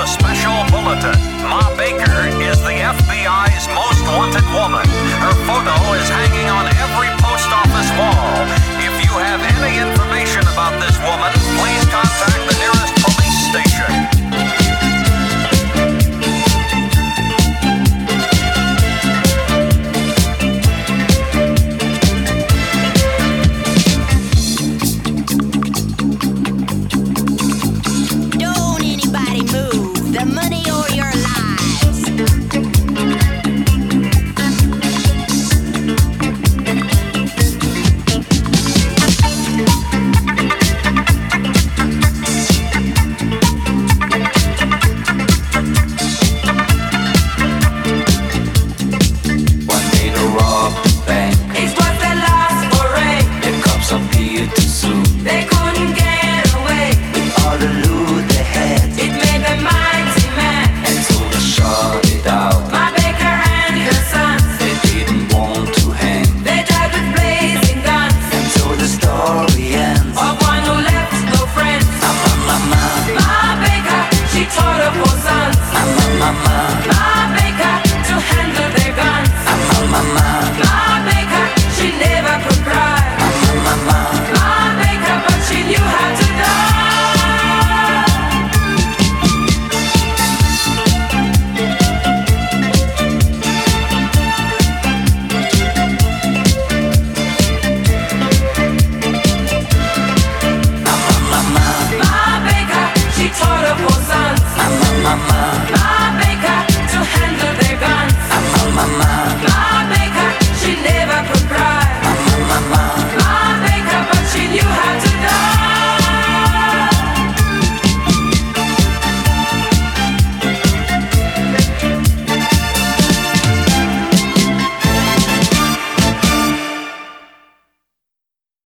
a special bulletin. Ma Baker is the FBI's most wanted woman. Her photo is hanging on every